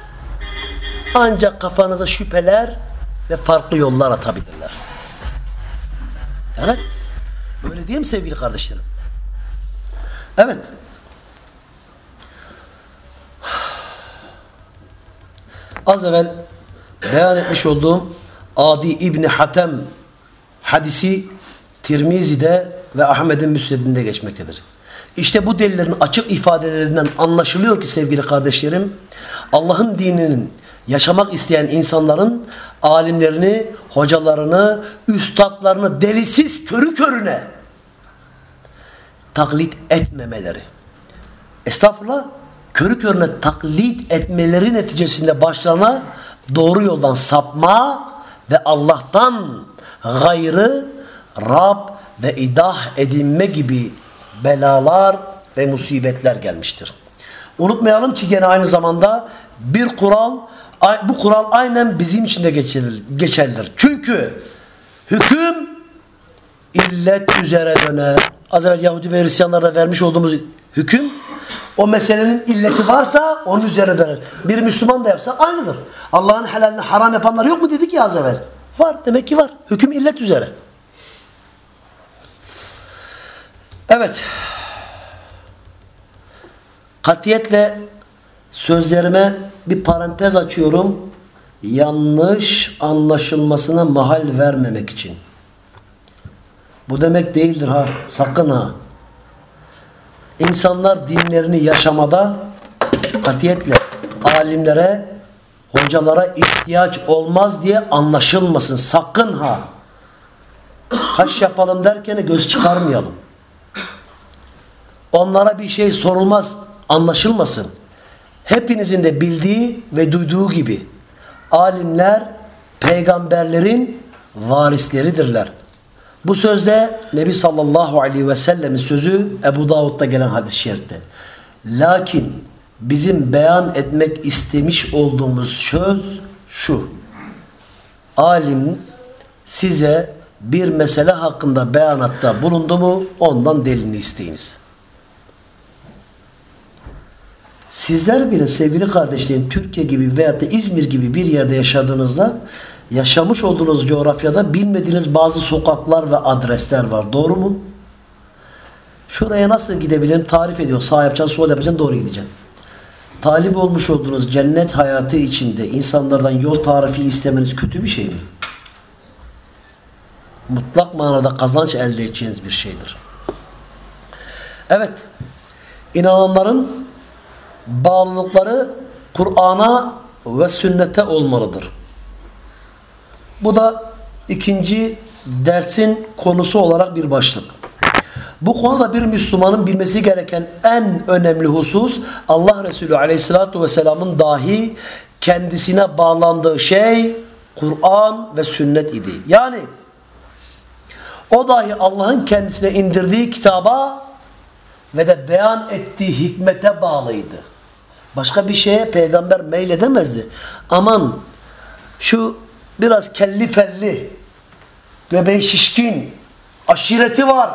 Ancak kafanıza şüpheler ve farklı yollar atabilirler. Evet. Böyle değil mi sevgili kardeşlerim? Evet. Az evvel beyan etmiş olduğum Adi İbni Hatem hadisi Tirmizi'de ve Ahmet'in Müsned'inde geçmektedir. İşte bu delillerin açık ifadelerinden anlaşılıyor ki sevgili kardeşlerim Allah'ın dininin yaşamak isteyen insanların alimlerini, hocalarını, üstadlarını delisiz körü körüne taklit etmemeleri. Estağfurullah körü körüne taklit etmeleri neticesinde başlarına doğru yoldan sapma ve Allah'tan gayrı Rab ve idah edinme gibi belalar ve musibetler gelmiştir. Unutmayalım ki gene aynı zamanda bir kural bu kural aynen bizim için de geçerlidir. Çünkü hüküm illet üzere döner. Az evvel Yahudi ve Hristiyanlarda vermiş olduğumuz hüküm o meselenin illeti varsa onun üzerine döner. Bir Müslüman da yapsa aynıdır. Allah'ın helalini haram yapanlar yok mu dedik ya az evvel. Var. Demek ki var. Hüküm illet üzere. Evet. Katiyetle sözlerime bir parantez açıyorum. Yanlış anlaşılmasına mahal vermemek için. Bu demek değildir ha. Sakın ha. İnsanlar dinlerini yaşamada katiyetle alimlere, hocalara ihtiyaç olmaz diye anlaşılmasın. Sakın ha. Kaş yapalım derken göz çıkarmayalım. Onlara bir şey sorulmaz, anlaşılmasın. Hepinizin de bildiği ve duyduğu gibi alimler peygamberlerin varisleridirler. Bu sözde Nebi sallallahu aleyhi ve sellemin sözü Ebu Davud'da gelen hadis-i şerifte. Lakin bizim beyan etmek istemiş olduğumuz söz şu. Alim size bir mesele hakkında beyanatta bulundu mu ondan delini isteyiniz. Sizler bile sevgili kardeşlerim Türkiye gibi veyahut da İzmir gibi bir yerde yaşadığınızda yaşamış olduğunuz coğrafyada bilmediğiniz bazı sokaklar ve adresler var. Doğru mu? Şuraya nasıl gidebilirim? Tarif ediyor. Sağ yapacaksın, sol yapacaksın, doğru gideceksin. Talip olmuş olduğunuz cennet hayatı içinde insanlardan yol tarifi istemeniz kötü bir şey mi? Mutlak manada kazanç elde edeceğiniz bir şeydir. Evet. İnananların bağlılıkları Kur'an'a ve sünnete olmalıdır. Bu da ikinci dersin konusu olarak bir başlık. Bu konuda bir Müslümanın bilmesi gereken en önemli husus Allah Resulü Aleyhisselatü Vesselam'ın dahi kendisine bağlandığı şey Kur'an ve sünnet idi. Yani o dahi Allah'ın kendisine indirdiği kitaba ve de beyan ettiği hikmete bağlıydı. Başka bir şeye peygamber meyledemezdi. Aman şu biraz kelli felli, göbeği şişkin, aşireti var,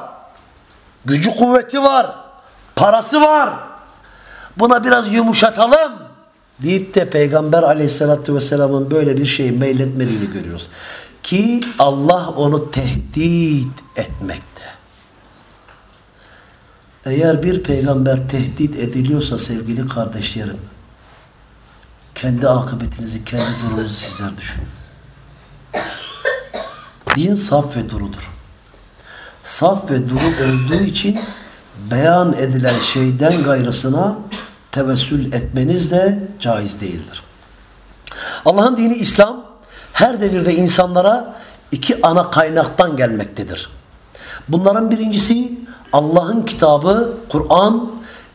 gücü kuvveti var, parası var. Buna biraz yumuşatalım deyip de Peygamber aleyhissalatü vesselamın böyle bir şey meyletmediğini görüyoruz. Ki Allah onu tehdit etmekte. Eğer bir peygamber tehdit ediliyorsa sevgili kardeşlerim, kendi akıbetinizi, kendi durumunuzu sizler düşünün. Din saf ve durudur. Saf ve duru olduğu için beyan edilen şeyden gayrısına tevessül etmeniz de caiz değildir. Allah'ın dini İslam her devirde insanlara iki ana kaynaktan gelmektedir. Bunların birincisi Allah'ın kitabı Kur'an,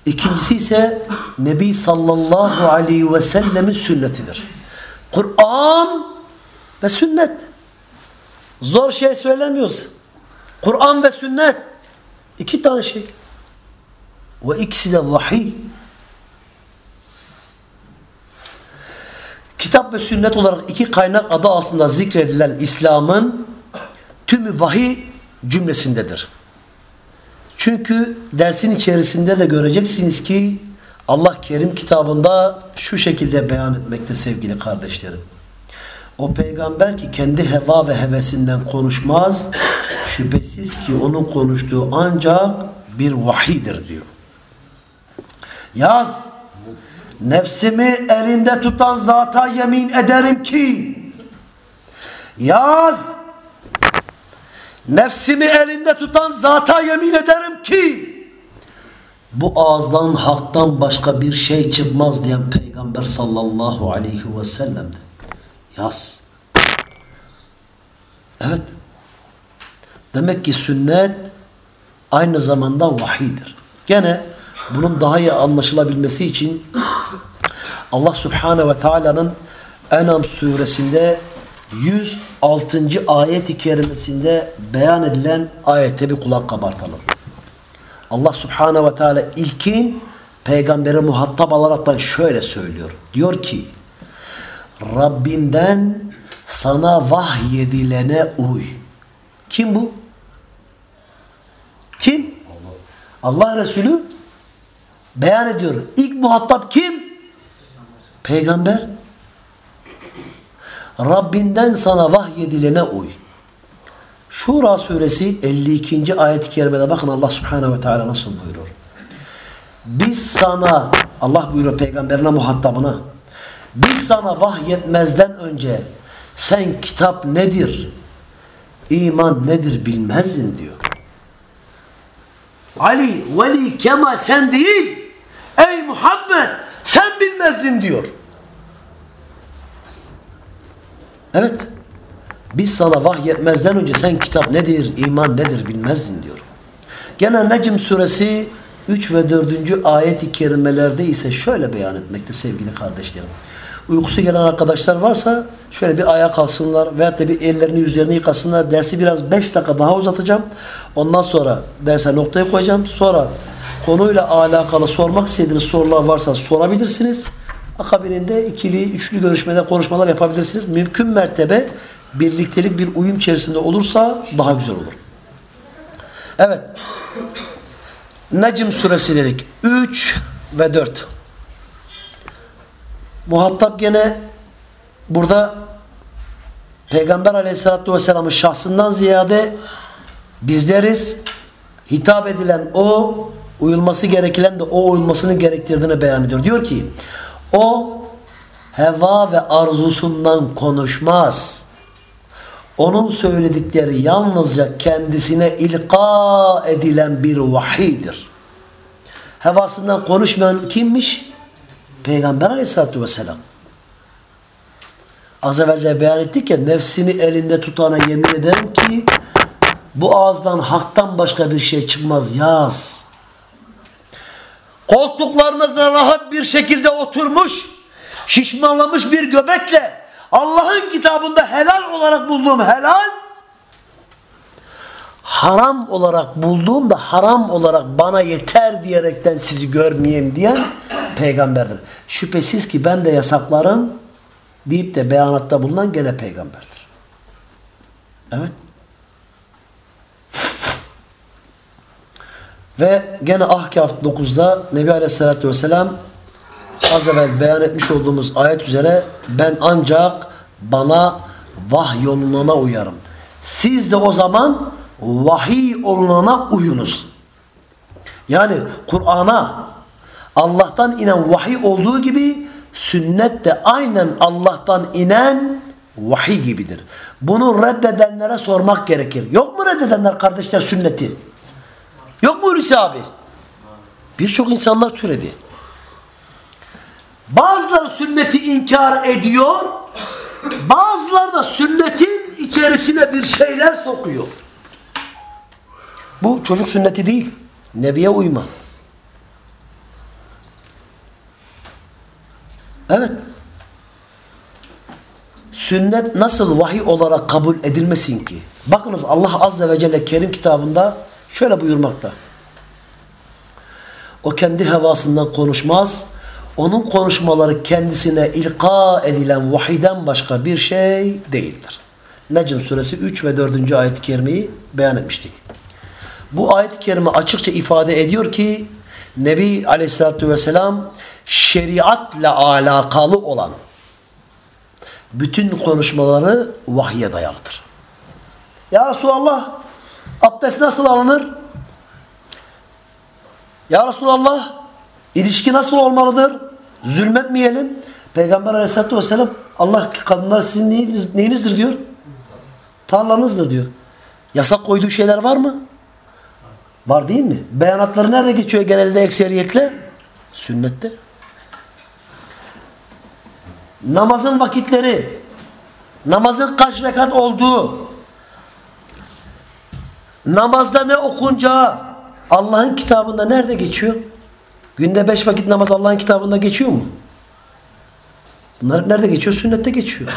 ikincisi ise Nebi sallallahu aleyhi ve sellemin sünnetidir. Kur'an ve sünnet. Zor şey söylemiyoruz. Kur'an ve sünnet. iki tane şey. Ve ikisi de vahiy. Kitap ve sünnet olarak iki kaynak adı altında zikredilen İslam'ın tümü vahiy cümlesindedir. Çünkü dersin içerisinde de göreceksiniz ki Allah Kerim kitabında şu şekilde beyan etmekte sevgili kardeşlerim. O peygamber ki kendi heva ve hevesinden konuşmaz. Şüphesiz ki onun konuştuğu ancak bir vahidir diyor. Yaz. Nefsimi elinde tutan zata yemin ederim ki yaz nefsimi elinde tutan zata yemin ederim ki bu ağızdan haktan başka bir şey çıkmaz diyen peygamber sallallahu aleyhi ve sellem'di. Yaz. Evet. Demek ki sünnet aynı zamanda vahidir. Gene bunun daha iyi anlaşılabilmesi için Allah Subhanahu ve Taala'nın Enam suresinde 106. ayet-i kerimesinde beyan edilen ayette bir kulak kabartalım. Allah Subhanahu ve Teala ilkin peygambere muhatap alaraktan şöyle söylüyor. Diyor ki Rabbinden sana vahyedilene uy. Kim bu? Kim? Allah, Allah Resulü beyan ediyor. İlk muhatap kim? Peygamber. Rabbinden sana vahyedilene uy. Şura suresi 52. ayet-i kerimede bakın Allah subhanehu ve teala nasıl buyurur. Biz sana Allah buyuruyor peygamberine muhatabına biz sana vahyetmezden önce sen kitap nedir, iman nedir bilmezdin diyor. Ali, Veli, Kemal sen değil. Ey Muhammed sen bilmezdin diyor. Evet. Biz sana vahyetmezden önce sen kitap nedir, iman nedir bilmezdin diyor. Gene Necm suresi 3 ve 4. ayet-i kerimelerde ise şöyle beyan etmekte sevgili kardeşlerim. Uykusu gelen arkadaşlar varsa şöyle bir ayağa kalksınlar veyahut da bir ellerini yüzlerini yıkasınlar. Dersi biraz 5 dakika daha uzatacağım. Ondan sonra derse noktayı koyacağım. Sonra konuyla alakalı sormak istediğiniz sorular varsa sorabilirsiniz. Akabininde ikili, üçlü görüşmede konuşmalar yapabilirsiniz. Mümkün mertebe birliktelik bir uyum içerisinde olursa daha güzel olur. Evet. Necm suresi dedik. 3 ve 4. Muhatap gene burada Peygamber aleyhissalatü vesselamın şahsından ziyade bizleriz. Hitap edilen o, uyulması gereken de o uyulmasını gerektirdiğini beyan ediyor. Diyor ki o heva ve arzusundan konuşmaz. Onun söyledikleri yalnızca kendisine ilka edilen bir vahidir. Hevasından konuşmayan kimmiş? Peygamber aleyhissalatü vesselam. Az evvel de beyan ettik ya nefsimi elinde tutana yemin ederim ki bu ağızdan haktan başka bir şey çıkmaz. Yaz. Koltuklarınızda rahat bir şekilde oturmuş, şişmanlamış bir göbekle Allah'ın kitabında helal olarak bulduğum helal haram olarak bulduğum da haram olarak bana yeter diyerekten sizi görmeyeyim diyen peygamberdir. Şüphesiz ki ben de yasaklarım deyip de beyanatta bulunan gene peygamberdir. Evet. Ve gene Ahkaf 9'da Nebi Aleyhisselatü Vesselam az evvel beyan etmiş olduğumuz ayet üzere ben ancak bana vahy yoluna uyarım. Siz de o zaman vahiy olunana uyunuz. Yani Kur'an'a Allah'tan inen vahiy olduğu gibi sünnet de aynen Allah'tan inen vahiy gibidir. Bunu reddedenlere sormak gerekir. Yok mu reddedenler kardeşler sünneti? Yok mu Hulusi abi? Birçok insanlar türedi. Bazıları sünneti inkar ediyor. Bazıları da sünnetin içerisine bir şeyler sokuyor. Bu çocuk sünneti değil. Nebiye uyma. Evet. Sünnet nasıl vahiy olarak kabul edilmesin ki? Bakınız Allah Azze ve Celle Kerim kitabında şöyle buyurmakta. O kendi hevasından konuşmaz. Onun konuşmaları kendisine ilka edilen vahiden başka bir şey değildir. Necm suresi 3 ve 4. ayet-i kerimeyi beyan etmiştik. Bu ayet-i kerime açıkça ifade ediyor ki Nebi aleyhissalatü vesselam şeriatla alakalı olan bütün konuşmaları vahye dayalıdır. Ya Resulallah abdest nasıl alınır? Ya Resulallah ilişki nasıl olmalıdır? Zulmetmeyelim. Peygamber aleyhissalatü vesselam Allah kadınlar sizin neyiniz, neyinizdir diyor? Tarlanızdır diyor. Yasak koyduğu şeyler var mı? Var değil mi? Beyanatları nerede geçiyor genelde ekseriyetle? Sünnette. Namazın vakitleri, namazın kaç rekat olduğu, namazda ne okunacağı Allah'ın kitabında nerede geçiyor? Günde beş vakit namaz Allah'ın kitabında geçiyor mu? Bunlar nerede geçiyor? Sünnette geçiyor.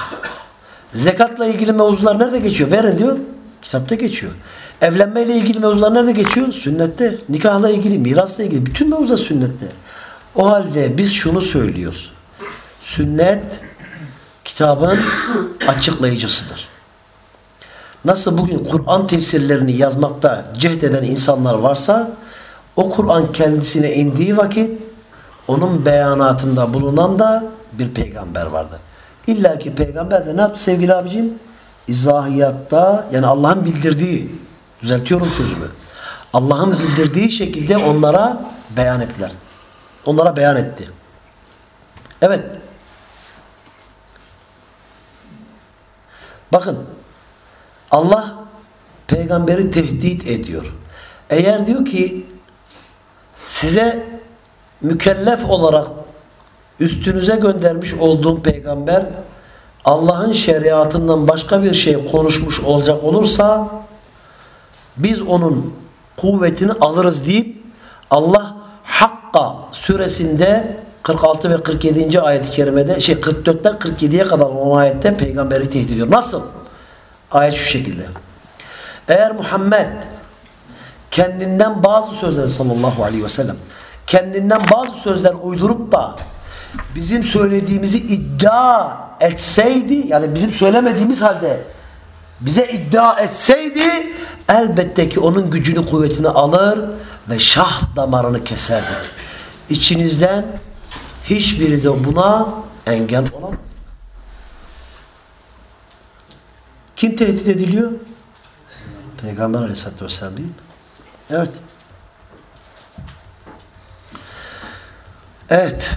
Zekatla ilgili mevzular nerede geçiyor? Verin diyor. Kitapta geçiyor. Evlenmeyle ilgili mevzular nerede geçiyor? Sünnette. Nikahla ilgili, mirasla ilgili. Bütün mevzular sünnette. O halde biz şunu söylüyoruz. Sünnet kitabın açıklayıcısıdır. Nasıl bugün Kur'an tefsirlerini yazmakta cehd insanlar varsa o Kur'an kendisine indiği vakit onun beyanatında bulunan da bir peygamber vardı. İlla ki peygamber de ne yaptı sevgili abicim? İzahiyatta yani Allah'ın bildirdiği düzeltiyorum sözümü. Allah'ın bildirdiği şekilde onlara beyan ettiler. Onlara beyan etti. Evet. Bakın Allah peygamberi tehdit ediyor. Eğer diyor ki size mükellef olarak üstünüze göndermiş olduğum peygamber Allah'ın şeriatından başka bir şey konuşmuş olacak olursa biz onun kuvvetini alırız deyip Allah Hakka suresinde 46 ve 47. ayet-i kerimede şey 44'ten 47'ye kadar olan ayette peygamberi tehdit ediyor. Nasıl? Ayet şu şekilde. Eğer Muhammed kendinden bazı sözler sallallahu aleyhi ve sellem kendinden bazı sözler uydurup da bizim söylediğimizi iddia etseydi yani bizim söylemediğimiz halde bize iddia etseydi elbette ki onun gücünü kuvvetini alır ve şah damarını keserdik. İçinizden hiçbiri de buna engel olamaz. Kim tehdit ediliyor? Peygamber aleyhissalatü vesselam değil mi? Evet. Evet.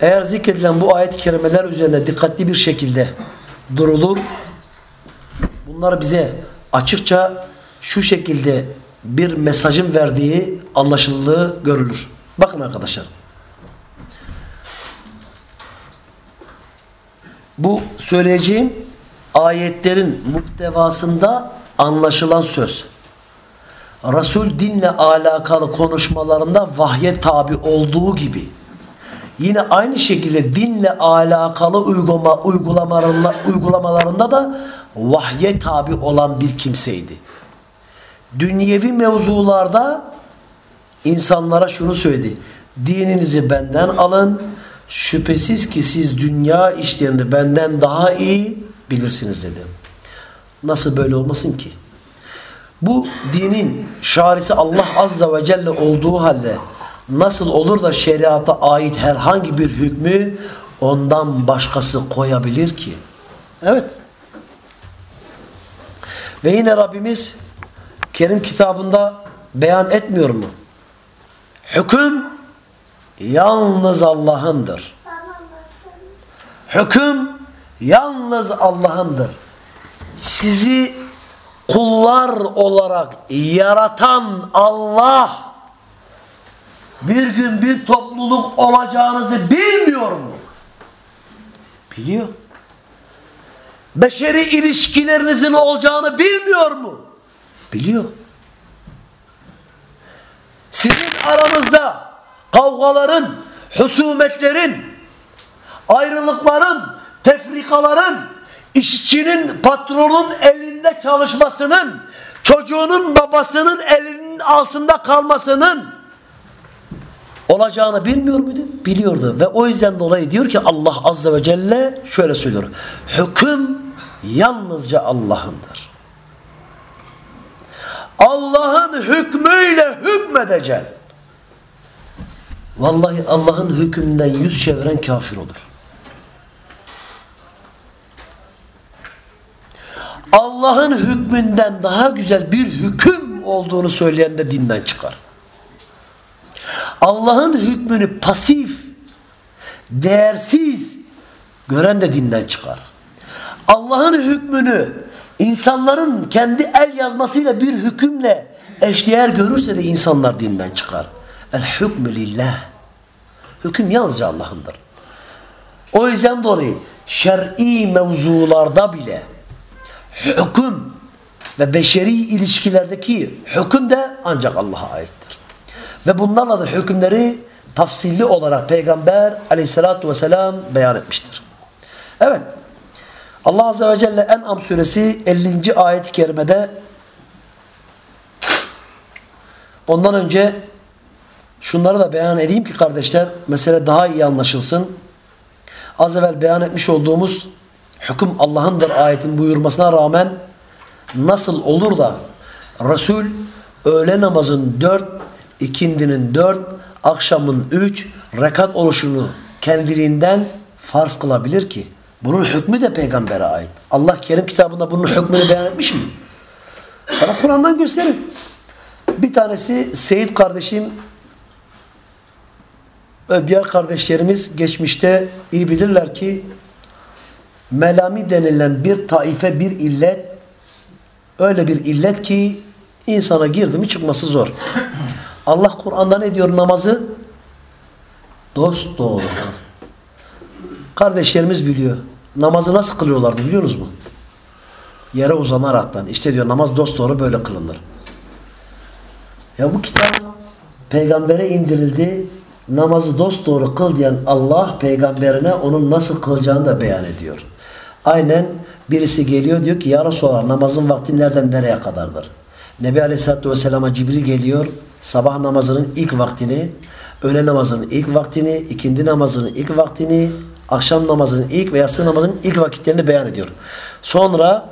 Eğer zikredilen bu ayet-i kerimeler üzerinde dikkatli bir şekilde durulur, bunlar bize açıkça şu şekilde bir mesajın verdiği anlaşıldığı görülür. Bakın arkadaşlar. Bu söyleyeceğim ayetlerin muhtevasında anlaşılan söz. Resul dinle alakalı konuşmalarında vahye tabi olduğu gibi yine aynı şekilde dinle alakalı uygulama, uygulamalarında, uygulamalarında da vahye tabi olan bir kimseydi. Dünyevi mevzularda insanlara şunu söyledi. Dininizi benden alın. Şüphesiz ki siz dünya işlerini benden daha iyi bilirsiniz dedi. Nasıl böyle olmasın ki? Bu dinin şarisi Allah Azza ve Celle olduğu halde nasıl olur da şeriata ait herhangi bir hükmü ondan başkası koyabilir ki? Evet. Ve yine Rabbimiz Kerim kitabında beyan etmiyor mu? Hüküm yalnız Allah'ındır. Hüküm yalnız Allah'ındır. Sizi kullar olarak yaratan Allah bir gün bir topluluk olacağınızı bilmiyor mu? Biliyor. Beşeri ilişkilerinizin olacağını bilmiyor mu? Biliyor. Sizin aranızda kavgaların, husumetlerin, ayrılıkların, tefrikaların, işçinin patronun elinde çalışmasının, çocuğunun babasının elinin altında kalmasının olacağını bilmiyor muydu? Biliyordu. Ve o yüzden dolayı diyor ki Allah Azze ve Celle şöyle söylüyor. Hüküm yalnızca Allah'ındır. Allah'ın hükmüyle hükmedeceksin. Vallahi Allah'ın hükmünden yüz çeviren kafir olur. Allah'ın hükmünden daha güzel bir hüküm olduğunu söyleyen de dinden çıkar. Allah'ın hükmünü pasif, değersiz gören de dinden çıkar. Allah'ın hükmünü insanların kendi el yazmasıyla bir hükümle eşdeğer görürse de insanlar dinden çıkar. El hükmü lillah. Hüküm yalnızca Allah'ındır. O yüzden dolayı şer'i mevzularda bile hüküm ve beşeri ilişkilerdeki hüküm de ancak Allah'a aittir. Ve bunlarla da hükümleri tafsilli olarak Peygamber aleyhissalatu vesselam beyan etmiştir. Evet. Allah Azze ve Celle En'am suresi 50. ayet-i kerimede ondan önce şunları da beyan edeyim ki kardeşler mesele daha iyi anlaşılsın. Az evvel beyan etmiş olduğumuz hüküm Allah'ındır ayetin buyurmasına rağmen nasıl olur da Resul öğle namazın dört, ikindinin dört, akşamın üç rekat oluşunu kendiliğinden farz kılabilir ki? Bunun hükmü de peygambere ait. Allah Kerim kitabında bunun hükmünü beyan etmiş mi? Bana Kur'an'dan gösterin. Bir tanesi Seyit kardeşim ve diğer kardeşlerimiz geçmişte iyi bilirler ki melami denilen bir taife bir illet öyle bir illet ki insana girdi mi çıkması zor. Allah Kur'an'da ne diyor namazı? Dost doğru. Kardeşlerimiz biliyor. Namazı nasıl kılıyorlardı biliyor musunuz? Yere uzanaraktan. İşte diyor namaz dost doğru böyle kılınır. Ya bu kitap peygambere indirildi. Namazı dost doğru kıl diyen Allah peygamberine onun nasıl kılacağını da beyan ediyor. Aynen birisi geliyor diyor ki ya Resulallah namazın vakti nereden nereye kadardır? Nebi Aleyhisselatü Vesselam'a Cibril geliyor. Sabah namazının ilk vaktini, öğle namazının ilk vaktini, ikindi namazının ilk vaktini, akşam namazının ilk ve yatsı namazının ilk vakitlerini beyan ediyor. Sonra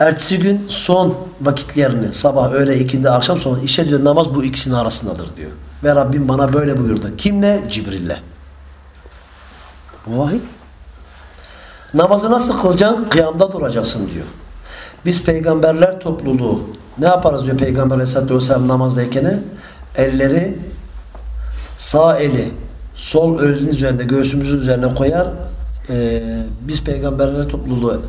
ertesi gün son vakitlerini sabah, öğle, ikindi, akşam sonra işte diyor namaz bu ikisinin arasındadır diyor. Ve Rabbim bana böyle buyurdu. Kimle? Cibril'le. Bu vahiy. Namazı nasıl kılacaksın? Kıyamda duracaksın diyor. Biz peygamberler topluluğu ne yaparız diyor Peygamber Aleyhisselatü Vesselam namazdayken? Elleri sağ eli sol elinin üzerinde göğsümüzün üzerine koyar. Ee, biz peygamberler topluluğu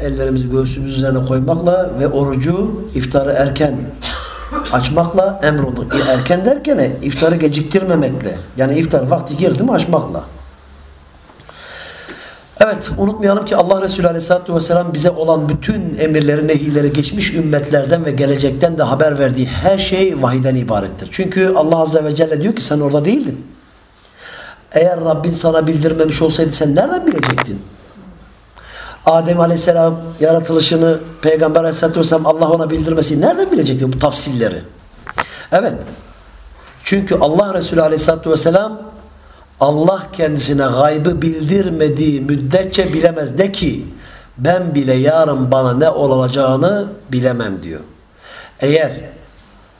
ellerimizi göğsümüzün üzerine koymakla ve orucu iftarı erken açmakla emrolduk. E, erken derken iftarı geciktirmemekle. Yani iftar vakti girdi mi açmakla. Evet unutmayalım ki Allah Resulü Aleyhisselatü Vesselam bize olan bütün emirleri, nehirleri geçmiş ümmetlerden ve gelecekten de haber verdiği her şey vahiden ibarettir. Çünkü Allah Azze ve Celle diyor ki sen orada değildin. Eğer Rabbin sana bildirmemiş olsaydı sen nereden bilecektin? Adem Aleyhisselam yaratılışını Peygamber Aleyhisselatü Vesselam Allah ona bildirmesi nereden bilecekti bu tafsilleri? Evet. Çünkü Allah Resulü Aleyhisselatü Vesselam Allah kendisine gaybı bildirmediği müddetçe bilemez de ki ben bile yarın bana ne olacağını bilemem diyor. Eğer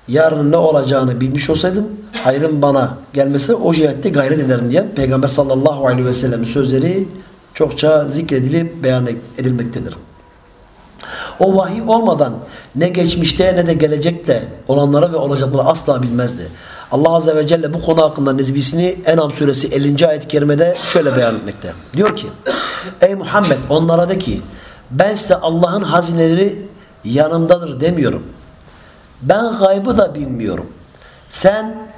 yarın ne olacağını bilmiş olsaydım hayrın bana gelmesi o cihette gayret ederim diye Peygamber sallallahu aleyhi ve sellem'in sözleri çokça zikredilip beyan edilmektedir. O vahiy olmadan ne geçmişte ne de gelecekte olanları ve olacakları asla bilmezdi. Allah Azze ve Celle bu konu hakkında nezbisini Enam suresi 50. ayet-i kerimede şöyle beyan etmekte. Diyor ki Ey Muhammed onlara de ki ben size Allah'ın hazineleri yanımdadır demiyorum. Ben gaybı da bilmiyorum. Sen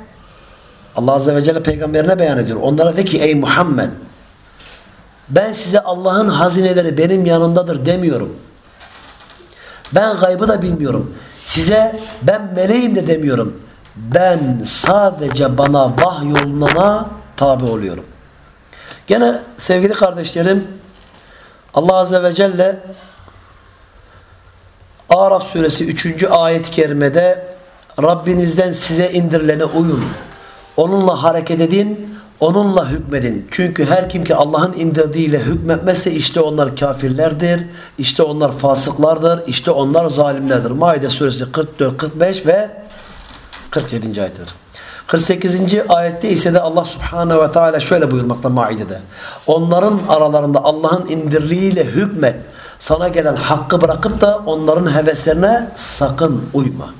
Allah Azze ve Celle peygamberine beyan ediyor. Onlara de ki ey Muhammed ben size Allah'ın hazineleri benim yanındadır demiyorum. Ben gaybı da bilmiyorum. Size ben meleğim de demiyorum. Ben sadece bana vahyolunana tabi oluyorum. Gene sevgili kardeşlerim Allah Azze ve Celle Araf suresi 3. ayet-i kerimede Rabbinizden size indirilene uyun. Onunla hareket edin, onunla hükmedin. Çünkü her kim ki Allah'ın indirdiğiyle hükmetmezse işte onlar kafirlerdir, işte onlar fasıklardır, işte onlar zalimlerdir. Maide suresi 44, 45 ve 47. ayettir. 48. ayette ise de Allah subhanehu ve teala şöyle buyurmakta Maide'de. Onların aralarında Allah'ın indirdiğiyle hükmet. Sana gelen hakkı bırakıp da onların heveslerine sakın uyma.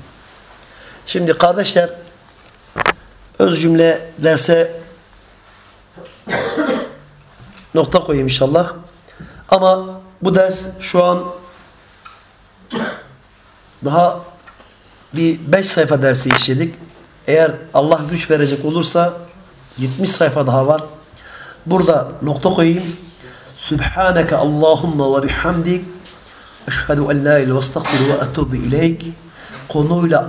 Şimdi kardeşler öz cümle derse [COUGHS] nokta koyayım inşallah. Ama bu ders şu an [COUGHS] daha bir 5 sayfa dersi işledik. Eğer Allah güç verecek olursa 70 sayfa daha var. Burada nokta koyayım. Sübhaneke Allahumma ve bihamdik. Eşhedü en la ilahe ve estağfiru ve etubu ileyk. Konuyla